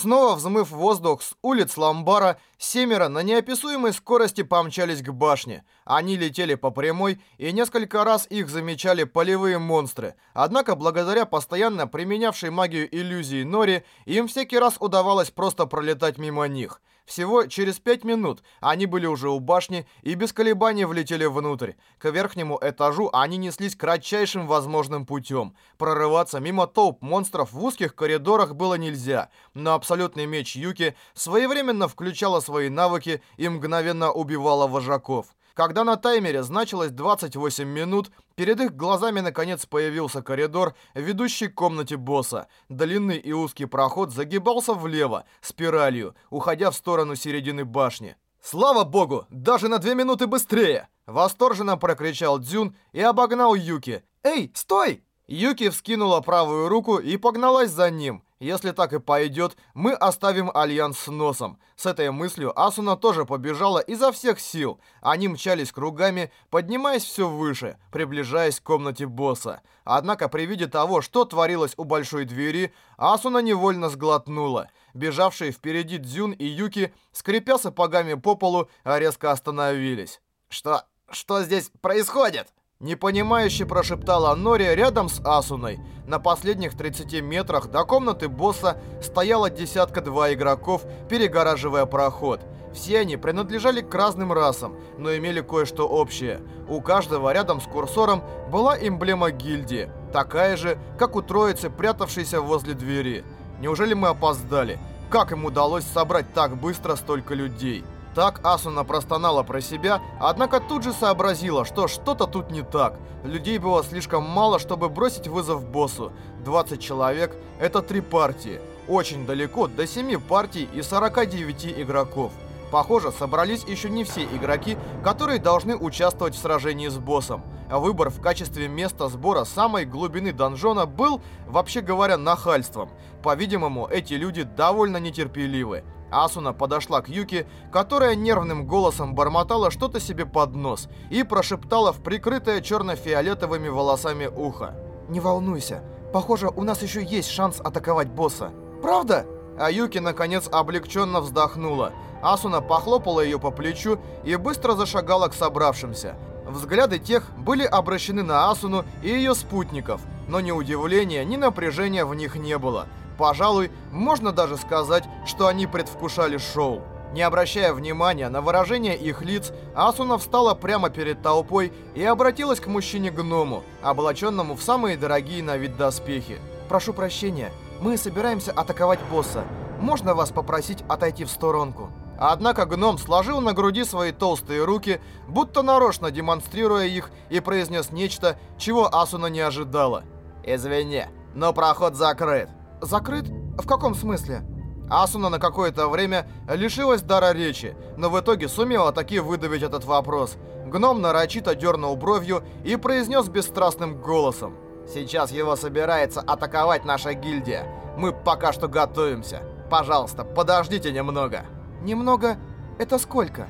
Снова взмыв воздух с улиц Ламбара, семеро на неописуемой скорости помчались к башне. Они летели по прямой, и несколько раз их замечали полевые монстры. Однако, благодаря постоянно применявшей магию иллюзии Нори, им всякий раз удавалось просто пролетать мимо них. Всего через пять минут они были уже у башни и без колебаний влетели внутрь. К верхнему этажу они неслись кратчайшим возможным путем. Прорываться мимо толп монстров в узких коридорах было нельзя, но абсолютный меч Юки своевременно включала свои навыки и мгновенно убивала вожаков. Когда на таймере значилось 28 минут, перед их глазами наконец появился коридор, ведущий к комнате босса. Длинный и узкий проход загибался влево, спиралью, уходя в сторону середины башни. «Слава богу! Даже на две минуты быстрее!» Восторженно прокричал Дзюн и обогнал Юки. «Эй, стой!» Юки вскинула правую руку и погналась за ним. Если так и пойдет, мы оставим Альянс с носом. С этой мыслью Асуна тоже побежала изо всех сил. Они мчались кругами, поднимаясь все выше, приближаясь к комнате босса. Однако при виде того, что творилось у большой двери, Асуна невольно сглотнула. Бежавшие впереди Дзюн и Юки, скрипя сапогами по полу, резко остановились. «Что... что здесь происходит?» Непонимающе прошептала Нори рядом с Асуной. На последних 30 метрах до комнаты босса стояло десятка-два игроков, перегораживая проход. Все они принадлежали к разным расам, но имели кое-что общее. У каждого рядом с курсором была эмблема гильдии, такая же, как у троицы, прятавшейся возле двери. Неужели мы опоздали? Как им удалось собрать так быстро столько людей? Так Асуна простонала про себя, однако тут же сообразила, что что-то тут не так. Людей было слишком мало, чтобы бросить вызов боссу. 20 человек — это три партии. Очень далеко до 7 партий и 49 игроков. Похоже, собрались еще не все игроки, которые должны участвовать в сражении с боссом. Выбор в качестве места сбора самой глубины донжона был, вообще говоря, нахальством. По-видимому, эти люди довольно нетерпеливы. Асуна подошла к Юки, которая нервным голосом бормотала что-то себе под нос и прошептала в прикрытое черно-фиолетовыми волосами ухо. «Не волнуйся, похоже, у нас еще есть шанс атаковать босса». «Правда?» А Юки, наконец, облегченно вздохнула. Асуна похлопала ее по плечу и быстро зашагала к собравшимся. Взгляды тех были обращены на Асуну и ее спутников, но ни удивления, ни напряжения в них не было. Пожалуй, можно даже сказать, что они предвкушали шоу. Не обращая внимания на выражение их лиц, Асуна встала прямо перед толпой и обратилась к мужчине-гному, облаченному в самые дорогие на вид доспехи. «Прошу прощения, мы собираемся атаковать босса. Можно вас попросить отойти в сторонку?» Однако гном сложил на груди свои толстые руки, будто нарочно демонстрируя их, и произнес нечто, чего Асуна не ожидала. «Извини, но проход закрыт». Закрыт? В каком смысле? Асуна на какое-то время лишилась дара речи, но в итоге сумела таки выдавить этот вопрос. Гном нарочито дернул бровью и произнес бесстрастным голосом. «Сейчас его собирается атаковать наша гильдия. Мы пока что готовимся. Пожалуйста, подождите немного». «Немного? Это сколько?»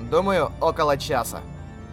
«Думаю, около часа».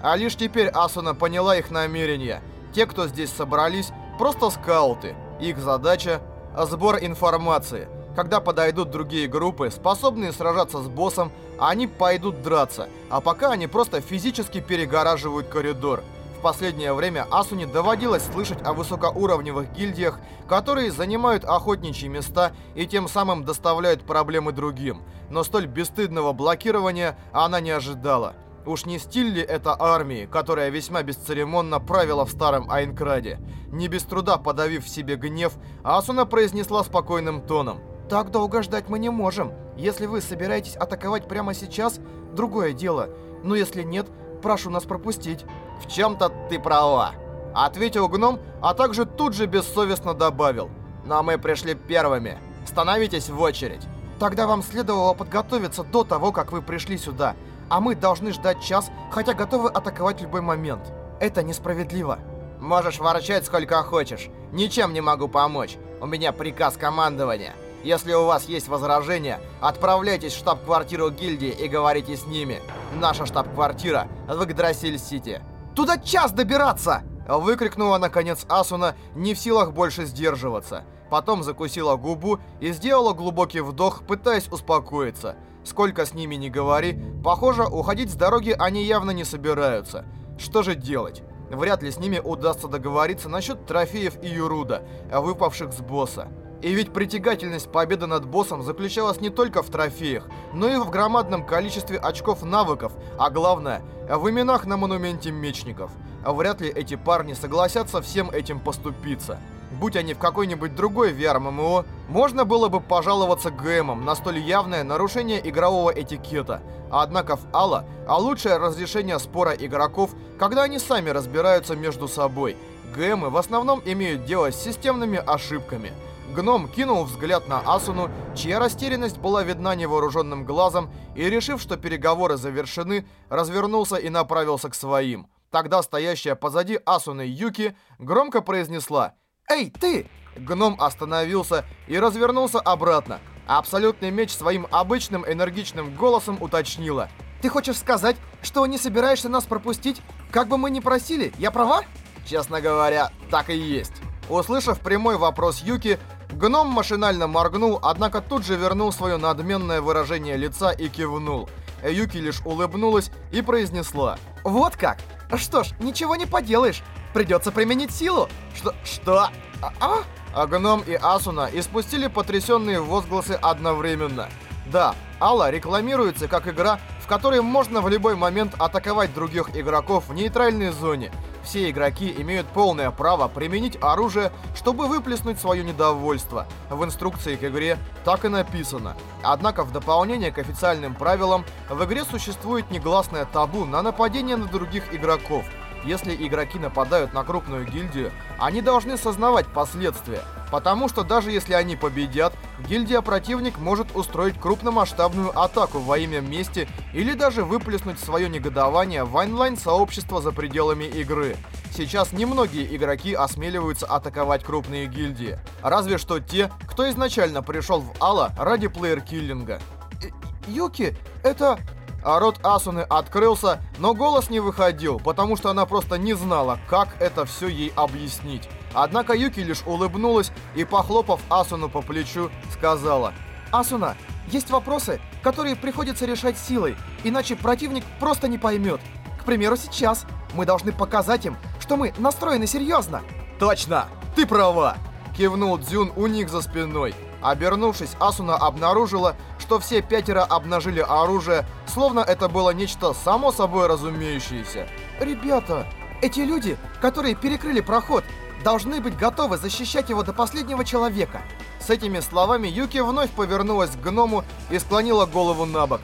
А лишь теперь Асуна поняла их намерения. Те, кто здесь собрались, просто скауты. Их задача Сбор информации. Когда подойдут другие группы, способные сражаться с боссом, они пойдут драться, а пока они просто физически перегораживают коридор. В последнее время Асуне доводилось слышать о высокоуровневых гильдиях, которые занимают охотничьи места и тем самым доставляют проблемы другим. Но столь бесстыдного блокирования она не ожидала. Уж не стиль ли это армии, которая весьма бесцеремонно правила в старом Айнкраде? Не без труда подавив в себе гнев, Асуна произнесла спокойным тоном. «Так долго ждать мы не можем. Если вы собираетесь атаковать прямо сейчас, другое дело. Но если нет, прошу нас пропустить». «В чем-то ты права», — ответил гном, а также тут же бессовестно добавил. «Но мы пришли первыми. Становитесь в очередь». «Тогда вам следовало подготовиться до того, как вы пришли сюда» а мы должны ждать час, хотя готовы атаковать в любой момент. Это несправедливо. Можешь ворчать сколько хочешь. Ничем не могу помочь. У меня приказ командования. Если у вас есть возражения, отправляйтесь в штаб-квартиру гильдии и говорите с ними. Наша штаб-квартира в Игдрасиль-Сити. «Туда час добираться!» Выкрикнула наконец Асуна, не в силах больше сдерживаться. Потом закусила губу и сделала глубокий вдох, пытаясь успокоиться. Сколько с ними не говори, похоже, уходить с дороги они явно не собираются. Что же делать? Вряд ли с ними удастся договориться насчет трофеев и юруда, выпавших с босса. И ведь притягательность победы над боссом заключалась не только в трофеях, но и в громадном количестве очков навыков, а главное, в именах на монументе мечников. Вряд ли эти парни согласятся всем этим поступиться. Будь они в какой-нибудь другой VR-ММО, можно было бы пожаловаться ГМам на столь явное нарушение игрового этикета. Однако в Алла, а лучшее разрешение спора игроков, когда они сами разбираются между собой. ГМы в основном имеют дело с системными ошибками – Гном кинул взгляд на Асуну, чья растерянность была видна невооруженным глазом, и, решив, что переговоры завершены, развернулся и направился к своим. Тогда стоящая позади Асуны Юки громко произнесла «Эй, ты!» Гном остановился и развернулся обратно. Абсолютный меч своим обычным энергичным голосом уточнила «Ты хочешь сказать, что не собираешься нас пропустить? Как бы мы ни просили, я права?» Честно говоря, так и есть. Услышав прямой вопрос Юки, Гном машинально моргнул, однако тут же вернул свое надменное выражение лица и кивнул. Юки лишь улыбнулась и произнесла. «Вот как? Что ж, ничего не поделаешь. Придется применить силу». «Что? Что? А? а?» А и Асуна испустили потрясенные возгласы одновременно. Да, Алла рекламируется как игра, в которой можно в любой момент атаковать других игроков в нейтральной зоне – все игроки имеют полное право применить оружие, чтобы выплеснуть свое недовольство. В инструкции к игре так и написано. Однако в дополнение к официальным правилам, в игре существует негласное табу на нападение на других игроков – если игроки нападают на крупную гильдию, они должны сознавать последствия. Потому что даже если они победят, гильдия-противник может устроить крупномасштабную атаку во имя мести или даже выплеснуть свое негодование в онлайн-сообщество за пределами игры. Сейчас немногие игроки осмеливаются атаковать крупные гильдии. Разве что те, кто изначально пришел в Алла ради плеер-киллинга. «Э, Юки, это... А рот Асуны открылся, но голос не выходил, потому что она просто не знала, как это все ей объяснить. Однако Юки лишь улыбнулась и, похлопав Асуну по плечу, сказала «Асуна, есть вопросы, которые приходится решать силой, иначе противник просто не поймет. К примеру, сейчас мы должны показать им, что мы настроены серьезно». «Точно! Ты права!» Кивнул Дзюн у них за спиной. Обернувшись, Асуна обнаружила, что все пятеро обнажили оружие, словно это было нечто само собой разумеющееся. «Ребята, эти люди, которые перекрыли проход, должны быть готовы защищать его до последнего человека». С этими словами Юки вновь повернулась к гному и склонила голову на бок.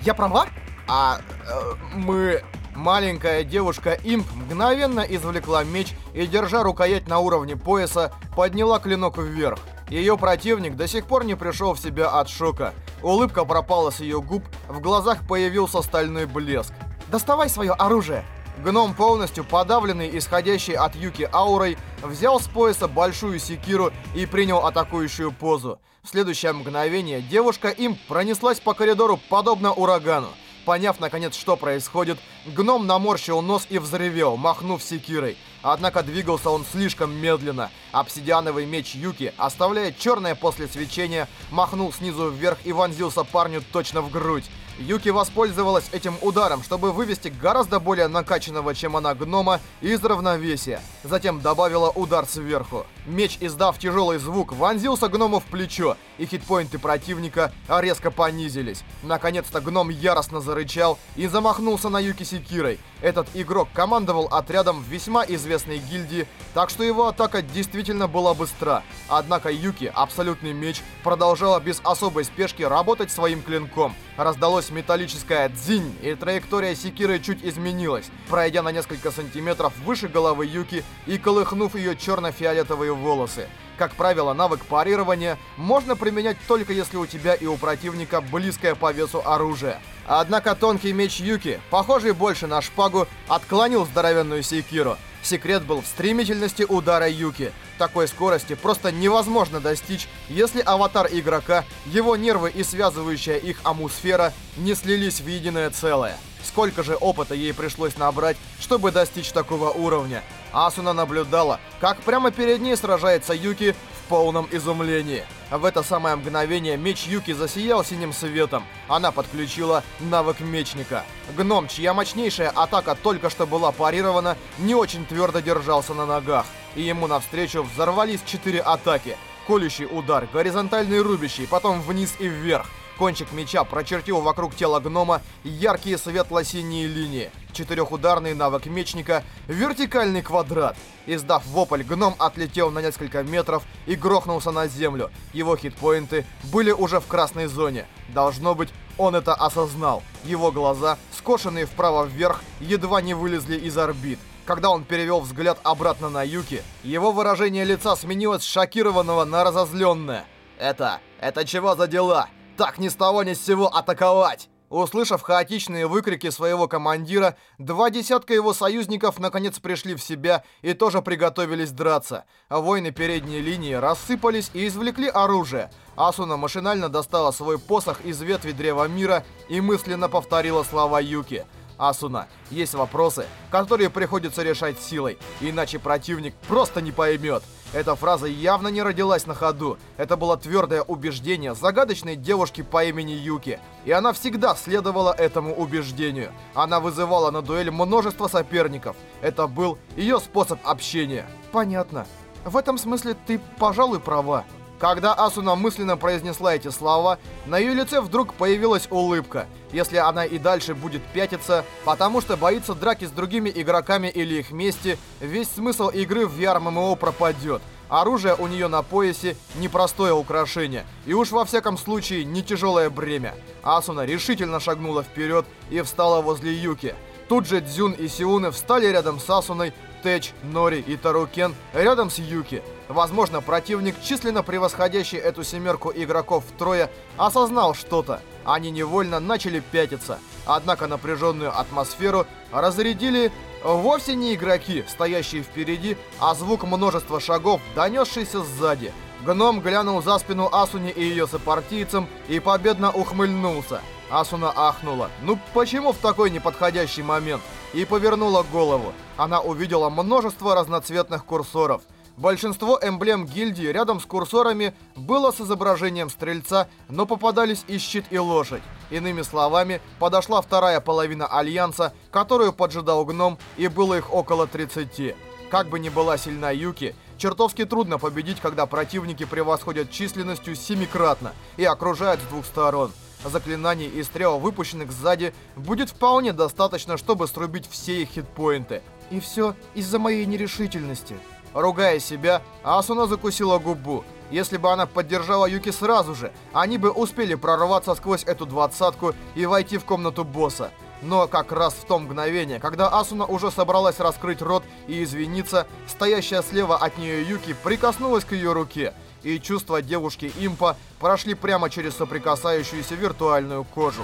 «Я права?» «А... Э, мы...» Маленькая девушка Имп мгновенно извлекла меч и, держа рукоять на уровне пояса, подняла клинок вверх. Ее противник до сих пор не пришел в себя от шока. Улыбка пропала с ее губ, в глазах появился стальной блеск. «Доставай свое оружие!» Гном, полностью подавленный исходящей от Юки аурой, взял с пояса большую секиру и принял атакующую позу. В следующее мгновение девушка им пронеслась по коридору подобно урагану. Поняв, наконец, что происходит, гном наморщил нос и взревел, махнув секирой. Однако двигался он слишком медленно. Обсидиановый меч Юки, оставляя черное после свечения, махнул снизу вверх и вонзился парню точно в грудь. Юки воспользовалась этим ударом, чтобы вывести гораздо более накачанного, чем она, гнома из равновесия. Затем добавила удар сверху. Меч, издав тяжелый звук, вонзился гному в плечо, и хитпоинты противника резко понизились. Наконец-то гном яростно зарычал и замахнулся на Юки секирой. Этот игрок командовал отрядом весьма известной гильдии, так что его атака действительно была быстра. Однако Юки, абсолютный меч, продолжала без особой спешки работать своим клинком. Раздалось металлическое «дзинь», и траектория секиры чуть изменилась, пройдя на несколько сантиметров выше головы Юки и колыхнув ее черно-фиолетовые волосы. Как правило, навык парирования можно применять только если у тебя и у противника близкое по весу оружие. Однако тонкий меч Юки, похожий больше на шпагу, отклонил здоровенную секиру. Секрет был в стремительности удара Юки. Такой скорости просто невозможно достичь, если аватар игрока, его нервы и связывающая их амусфера не слились в единое целое. Сколько же опыта ей пришлось набрать, чтобы достичь такого уровня? Асуна наблюдала, как прямо перед ней сражается Юки полном изумлении. В это самое мгновение меч Юки засиял синим светом. Она подключила навык мечника. Гном, чья мощнейшая атака только что была парирована, не очень твердо держался на ногах. И ему навстречу взорвались четыре атаки. Колющий удар, горизонтальный рубящий, потом вниз и вверх. Кончик меча прочертил вокруг тела гнома яркие светло-синие линии. Четырехударный навык мечника, вертикальный квадрат. Издав вопль, гном отлетел на несколько метров и грохнулся на землю. Его хитпоинты были уже в красной зоне. Должно быть, он это осознал. Его глаза, скошенные вправо-вверх, едва не вылезли из орбит. Когда он перевел взгляд обратно на Юки, его выражение лица сменилось с шокированного на разозленное. «Это... это чего за дела? Так ни с того ни с сего атаковать!» Услышав хаотичные выкрики своего командира, два десятка его союзников наконец пришли в себя и тоже приготовились драться. Воины передней линии рассыпались и извлекли оружие. Асуна машинально достала свой посох из ветви Древа Мира и мысленно повторила слова Юки – Асуна, есть вопросы, которые приходится решать силой, иначе противник просто не поймет. Эта фраза явно не родилась на ходу. Это было твердое убеждение загадочной девушки по имени Юки. И она всегда следовала этому убеждению. Она вызывала на дуэль множество соперников. Это был ее способ общения. Понятно. В этом смысле ты, пожалуй, права. Когда Асуна мысленно произнесла эти слова, на ее лице вдруг появилась улыбка. Если она и дальше будет пятиться, потому что боится драки с другими игроками или их мести, весь смысл игры в VR-MMO пропадет. Оружие у нее на поясе непростое украшение, и уж во всяком случае не тяжелое бремя. Асуна решительно шагнула вперед и встала возле Юки. Тут же Дзюн и Сиуны встали рядом с Асуной, Тэч, Нори и Тарукен рядом с Юки. Возможно, противник, численно превосходящий эту семерку игроков втрое, осознал что-то. Они невольно начали пятиться. Однако напряженную атмосферу разрядили вовсе не игроки, стоящие впереди, а звук множества шагов, донесшийся сзади. Гном глянул за спину Асуни и ее сопартийцам и победно ухмыльнулся. Асуна ахнула. «Ну почему в такой неподходящий момент?» И повернула голову. Она увидела множество разноцветных курсоров. Большинство эмблем гильдии рядом с курсорами было с изображением стрельца, но попадались и щит, и лошадь. Иными словами, подошла вторая половина Альянса, которую поджидал гном, и было их около 30. Как бы ни была сильна Юки, чертовски трудно победить, когда противники превосходят численностью семикратно и окружают с двух сторон. Заклинаний и стрел, выпущенных сзади, будет вполне достаточно, чтобы срубить все их хитпоинты. И все из-за моей нерешительности. Ругая себя, Асуна закусила губу. Если бы она поддержала Юки сразу же, они бы успели прорваться сквозь эту двадцатку и войти в комнату босса. Но как раз в том мгновение, когда Асуна уже собралась раскрыть рот и извиниться, стоящая слева от нее Юки прикоснулась к ее руке и чувства девушки Импа прошли прямо через соприкасающуюся виртуальную кожу.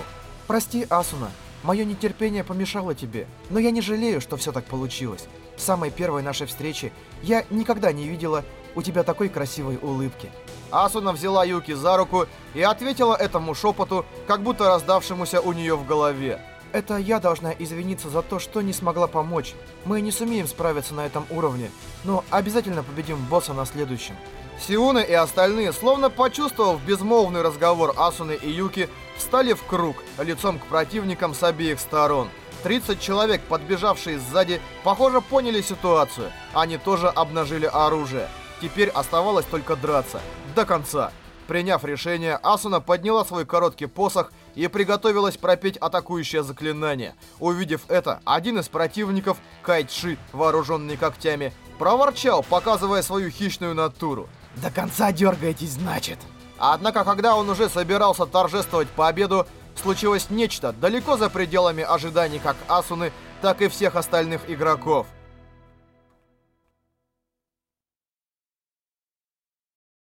«Прости, Асуна, мое нетерпение помешало тебе, но я не жалею, что все так получилось. С самой первой нашей встречи я никогда не видела у тебя такой красивой улыбки». Асуна взяла Юки за руку и ответила этому шепоту, как будто раздавшемуся у нее в голове. Это я должна извиниться за то, что не смогла помочь. Мы не сумеем справиться на этом уровне, но обязательно победим босса на следующем. Сиуна и остальные, словно почувствовав безмолвный разговор Асуны и Юки, встали в круг, лицом к противникам с обеих сторон. 30 человек, подбежавшие сзади, похоже, поняли ситуацию. Они тоже обнажили оружие. Теперь оставалось только драться. До конца. Приняв решение, Асуна подняла свой короткий посох и приготовилась пропеть атакующее заклинание. Увидев это, один из противников, Кайтши, вооруженный когтями, проворчал, показывая свою хищную натуру. До конца дергаетесь, значит. Однако, когда он уже собирался торжествовать победу, случилось нечто далеко за пределами ожиданий как Асуны, так и всех остальных игроков.